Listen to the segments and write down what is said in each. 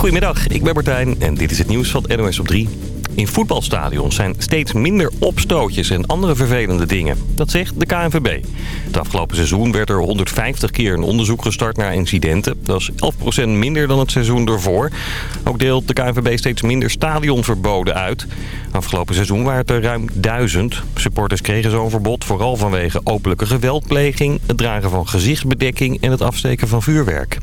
Goedemiddag, ik ben Martijn en dit is het nieuws van NOS op 3. In voetbalstadions zijn steeds minder opstootjes en andere vervelende dingen. Dat zegt de KNVB. Het afgelopen seizoen werd er 150 keer een onderzoek gestart naar incidenten. Dat is 11% minder dan het seizoen ervoor. Ook deelt de KNVB steeds minder stadionverboden uit. Afgelopen seizoen waren het er ruim 1000. Supporters kregen zo'n verbod vooral vanwege openlijke geweldpleging... het dragen van gezichtsbedekking en het afsteken van vuurwerk.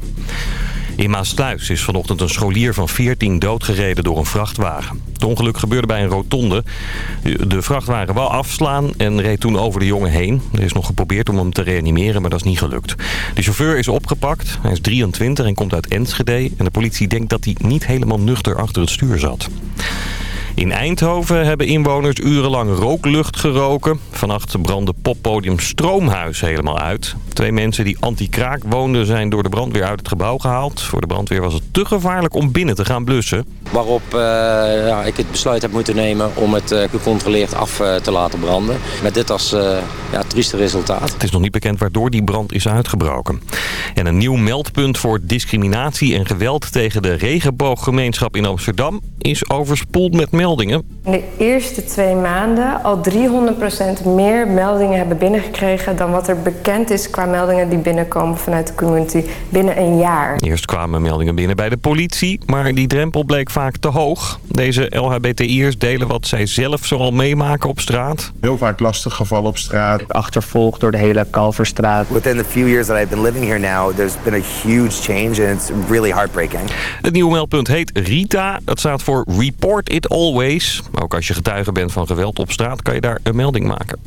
In Maasluis is vanochtend een scholier van 14 doodgereden door een vrachtwagen. Het ongeluk gebeurde bij een rotonde. De vrachtwagen wou afslaan en reed toen over de jongen heen. Er is nog geprobeerd om hem te reanimeren, maar dat is niet gelukt. De chauffeur is opgepakt. Hij is 23 en komt uit Enschede. En de politie denkt dat hij niet helemaal nuchter achter het stuur zat. In Eindhoven hebben inwoners urenlang rooklucht geroken. Vannacht brandde poppodium Stroomhuis helemaal uit. Twee mensen die anti-kraak woonden zijn door de brandweer uit het gebouw gehaald. Voor de brandweer was het te gevaarlijk om binnen te gaan blussen. Waarop uh, ja, ik het besluit heb moeten nemen om het uh, gecontroleerd af uh, te laten branden. Met dit als ja, trieste resultaat. Het is nog niet bekend waardoor die brand is uitgebroken. En een nieuw meldpunt voor discriminatie en geweld tegen de regenbooggemeenschap in Amsterdam is overspoeld met meldingen. In de eerste twee maanden al 300% meer meldingen hebben binnengekregen dan wat er bekend is qua meldingen die binnenkomen vanuit de community binnen een jaar. Eerst kwamen meldingen binnen bij de politie, maar die drempel bleek vaak te hoog. Deze LHBTI'ers delen wat zij zelf zoal meemaken op straat. Heel vaak lastig gevallen op straat. Achtervolgd door de hele Kalverstraat. Within the few years that I've been living here now, there's been a huge change and it's really heartbreaking. Het nieuwe meldpunt heet RITA. Dat staat voor Report It Always. Ook als je getuige bent van geweld op straat kan je daar een melding maken.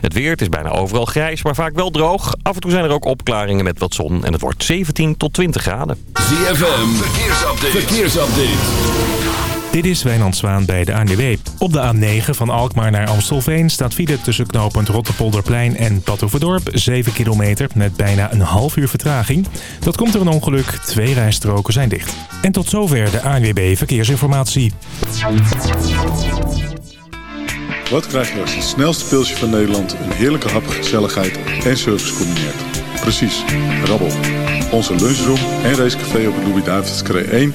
Het weer, is bijna overal grijs, maar vaak wel droog. Af en toe zijn er ook opklaringen met wat zon en het wordt 17 tot 20 graden. ZFM, verkeersupdate. verkeersupdate. Dit is Wijnand Zwaan bij de ANWB. Op de A9 van Alkmaar naar Amstelveen staat file tussen knooppunt Rotterpolderplein en Badhoevedorp. 7 kilometer met bijna een half uur vertraging. Dat komt door een ongeluk. Twee rijstroken zijn dicht. En tot zover de ANWB Verkeersinformatie. Wat krijg je als het snelste pilsje van Nederland een heerlijke hap, gezelligheid en service combineert? Precies, rabbel. Onze lunchroom en racecafé op het Louis-David's 1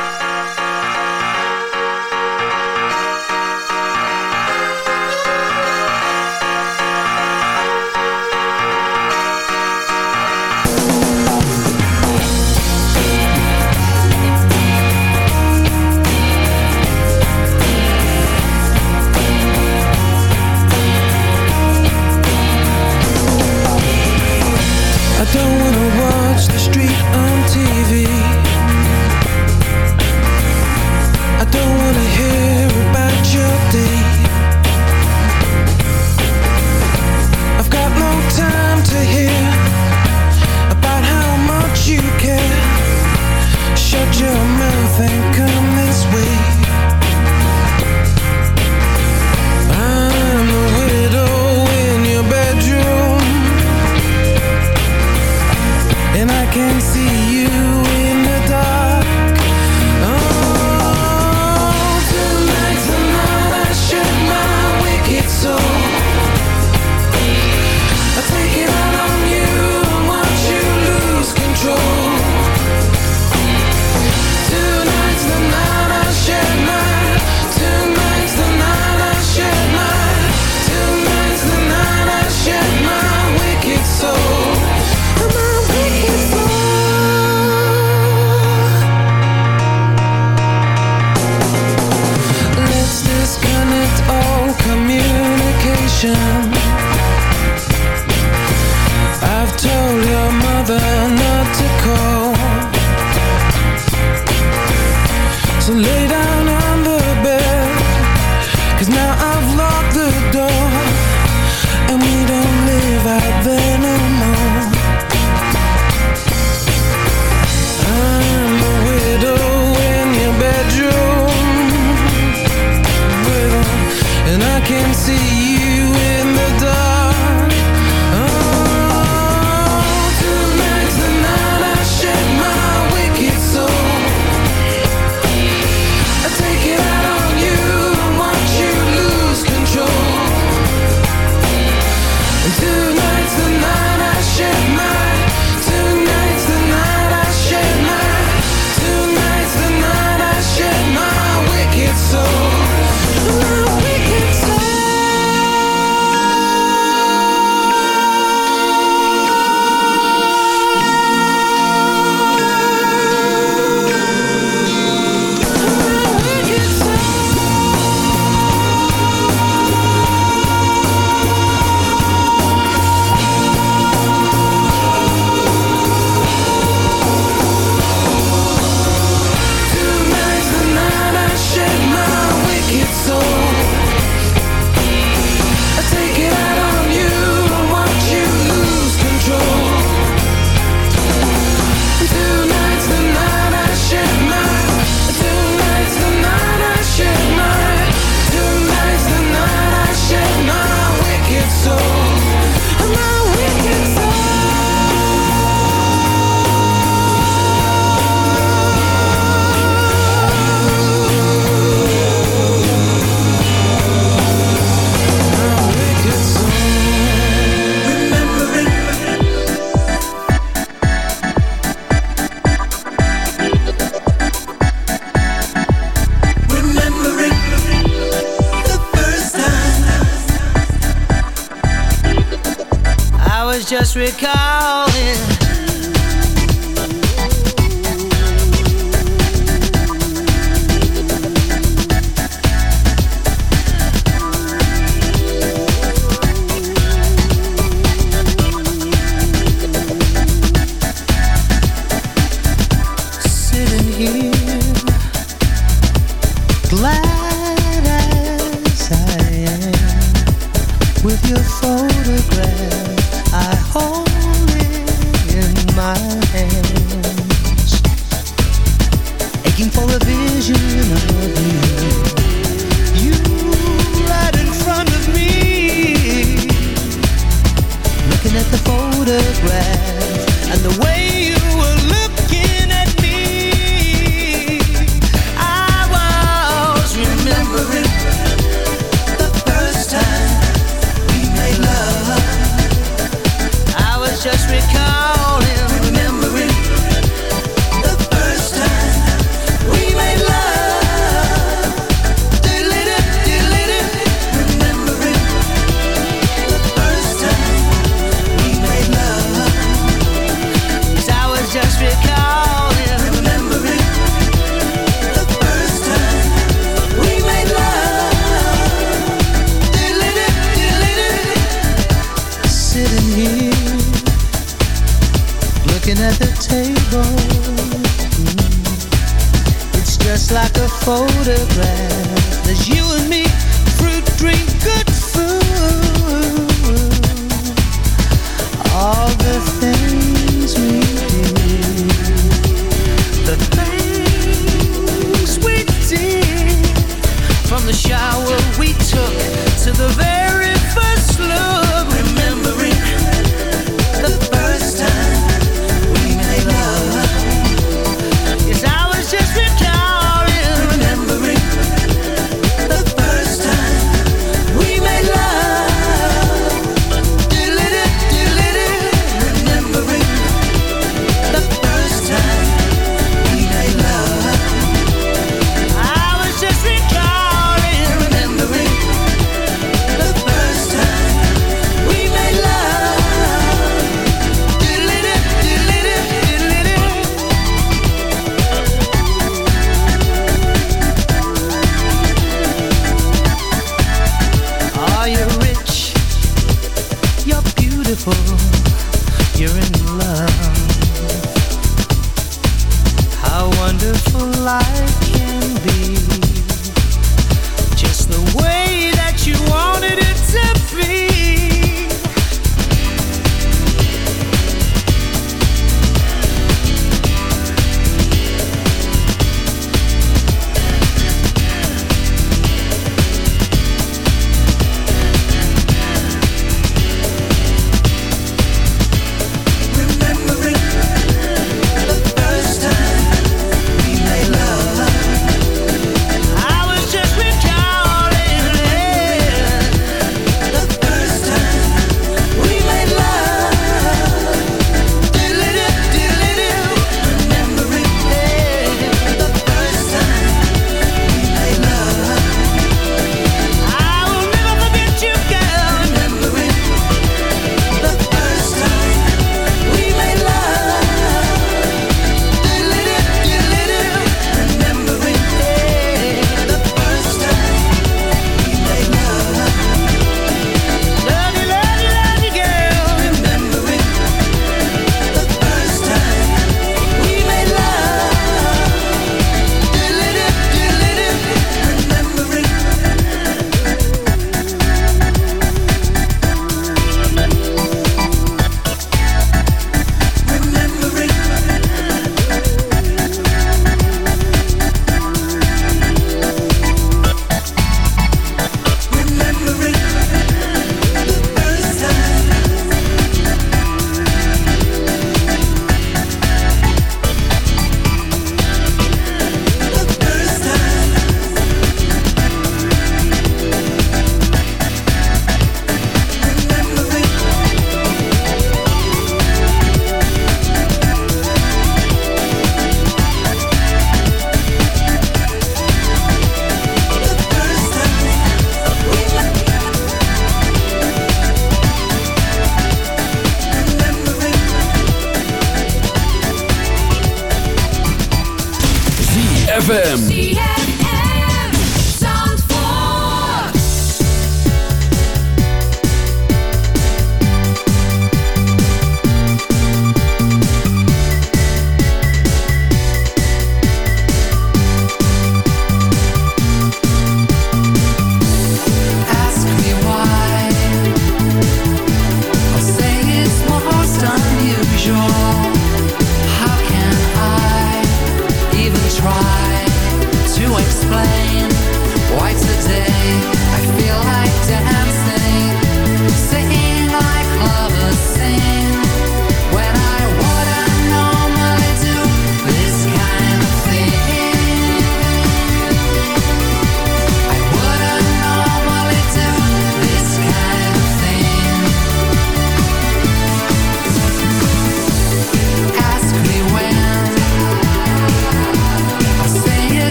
with your photograph.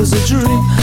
was a dream.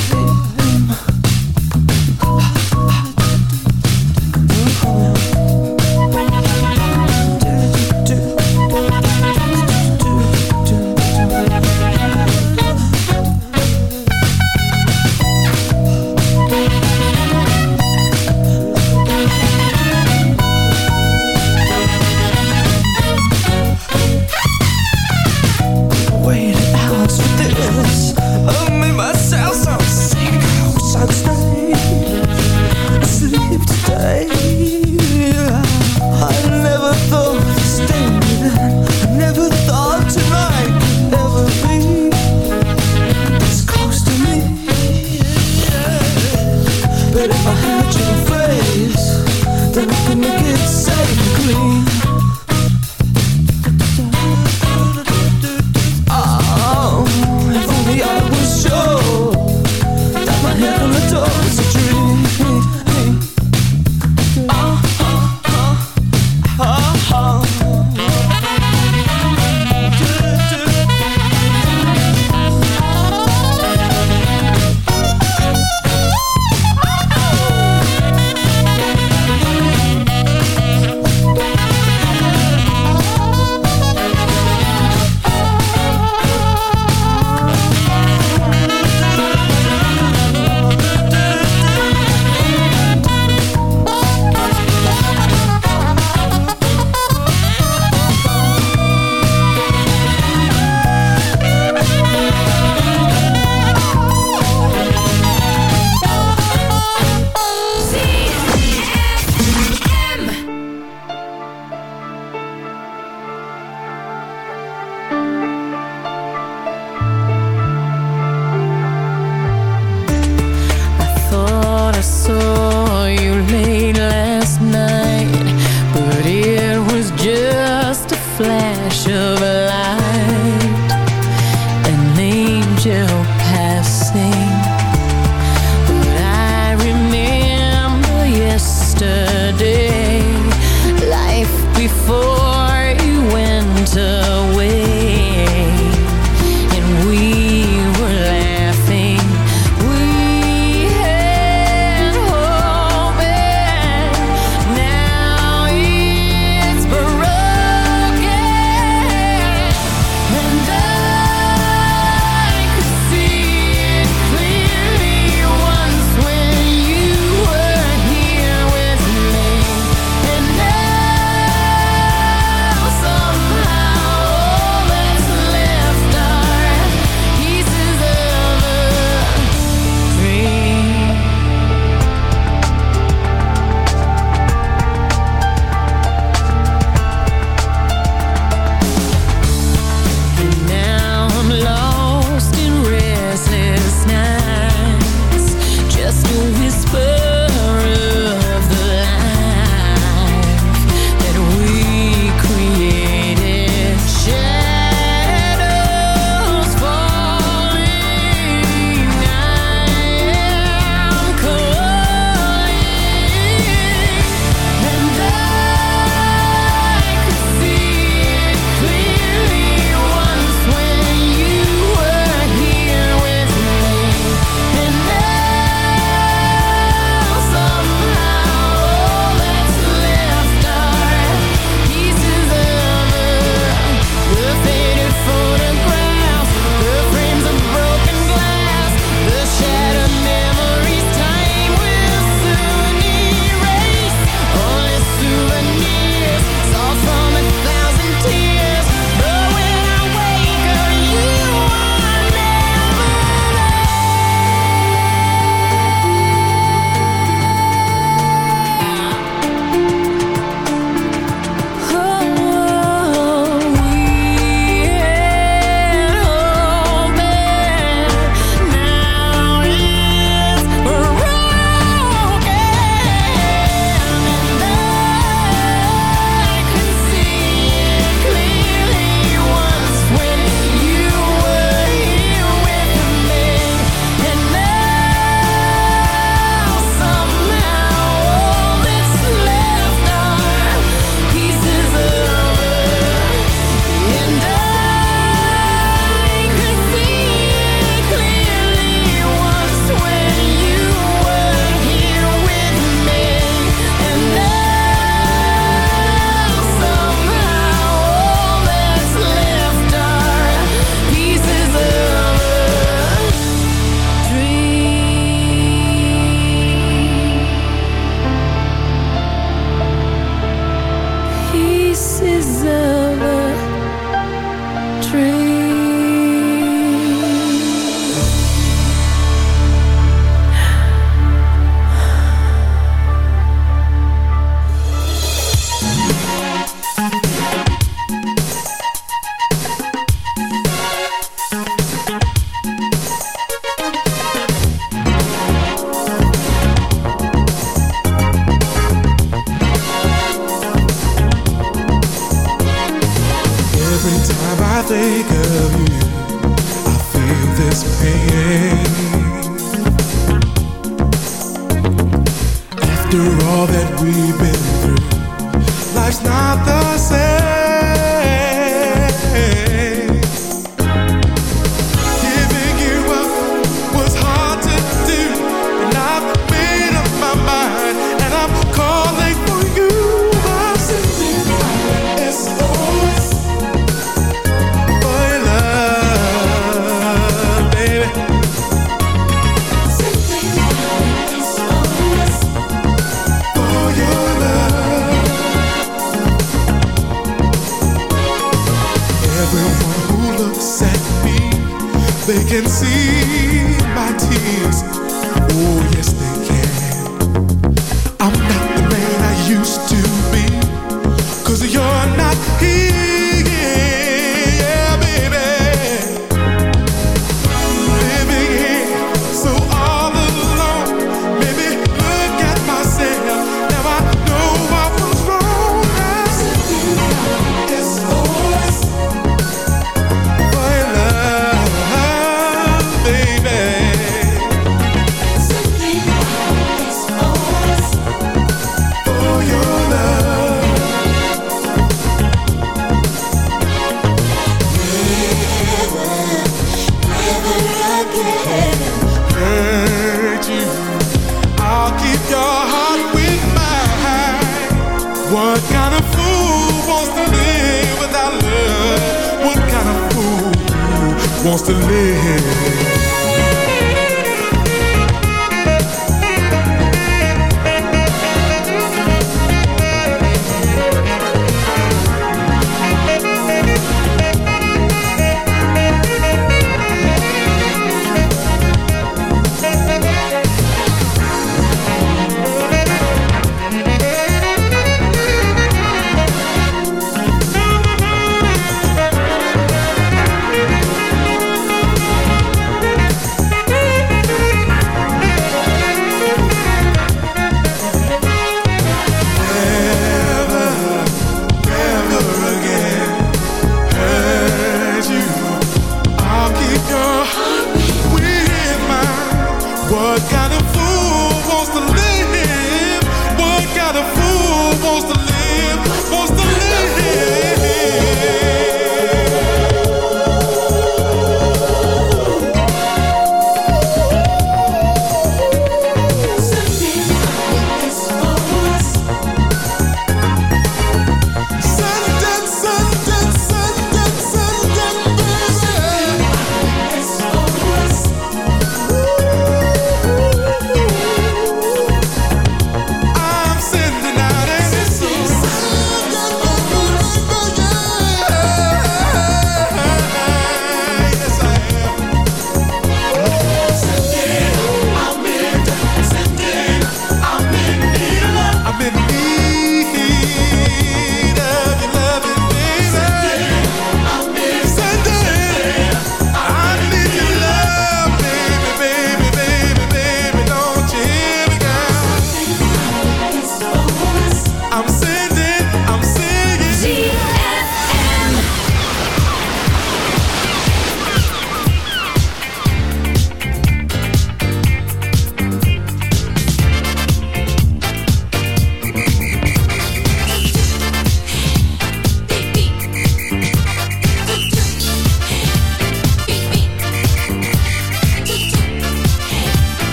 Wants to live?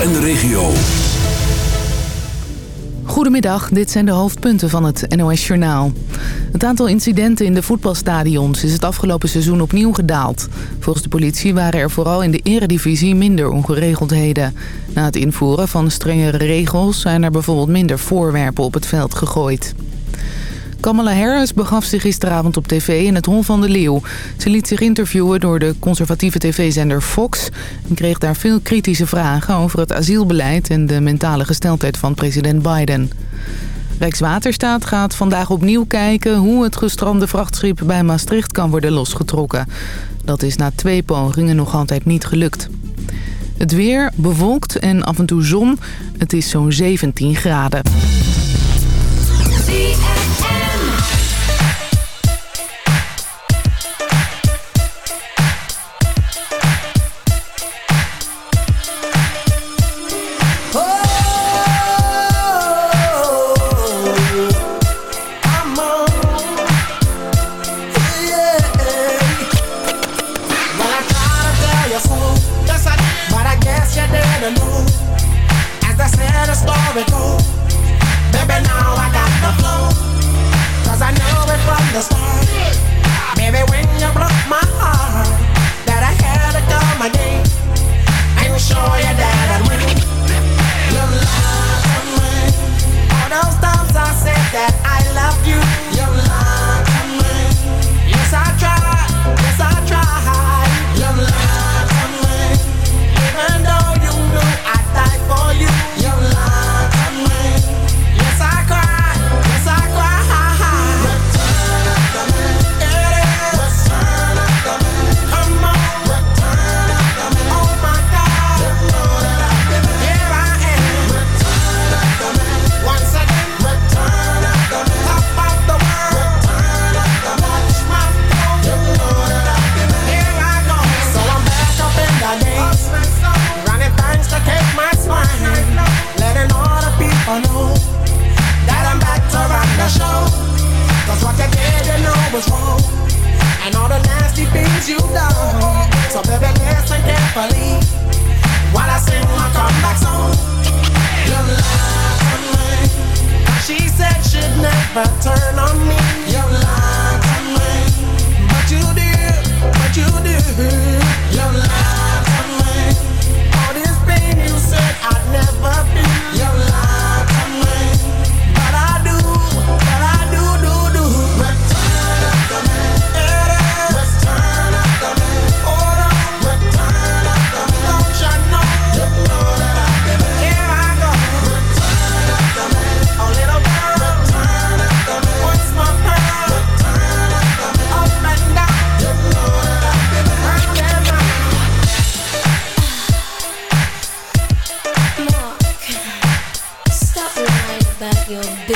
en de regio. Goedemiddag, dit zijn de hoofdpunten van het NOS-journaal. Het aantal incidenten in de voetbalstadions is het afgelopen seizoen opnieuw gedaald. Volgens de politie waren er vooral in de eredivisie minder ongeregeldheden. Na het invoeren van strengere regels zijn er bijvoorbeeld minder voorwerpen op het veld gegooid. Kamala Harris begaf zich gisteravond op tv in het Hol van de Leeuw. Ze liet zich interviewen door de conservatieve tv-zender Fox... en kreeg daar veel kritische vragen over het asielbeleid... en de mentale gesteldheid van president Biden. Rijkswaterstaat gaat vandaag opnieuw kijken... hoe het gestrande vrachtschip bij Maastricht kan worden losgetrokken. Dat is na twee pogingen nog altijd niet gelukt. Het weer bewolkt en af en toe zon. Het is zo'n 17 graden.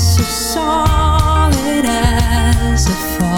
So solid as a fall.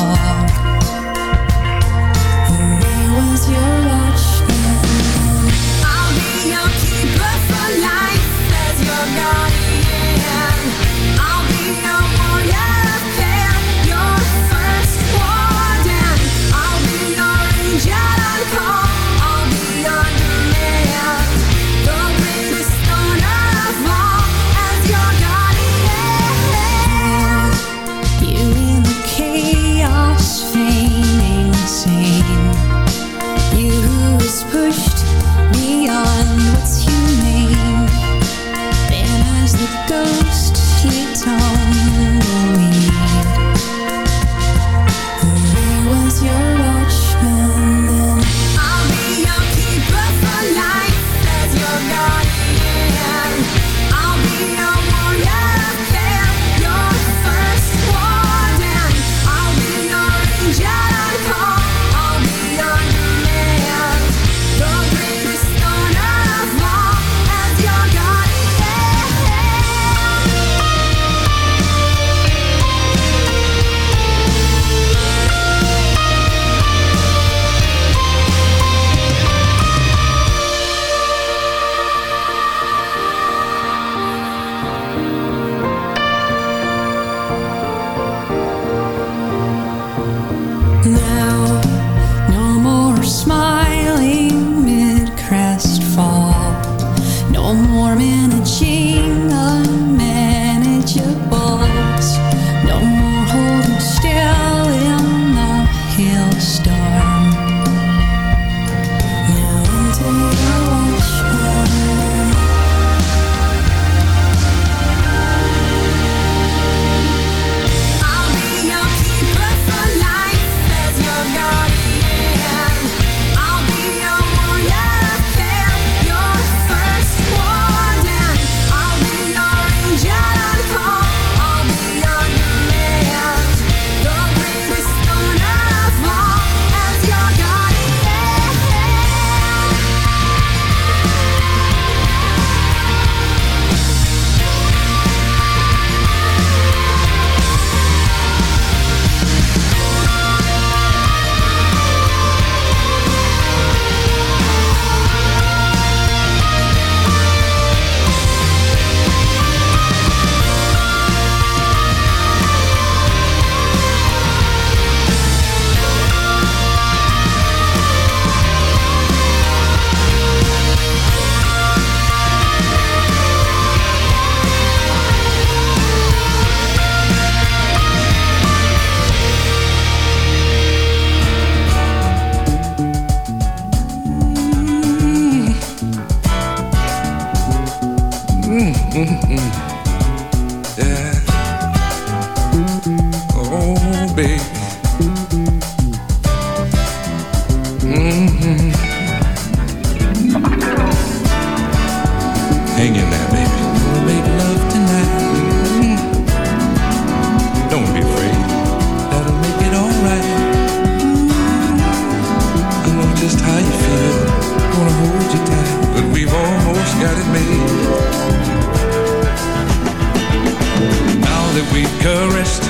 that we caressed.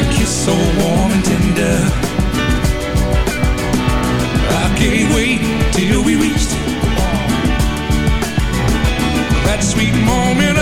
A kiss so warm and tender. I can't wait till we reached That sweet moment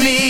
me.